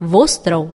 Vostrou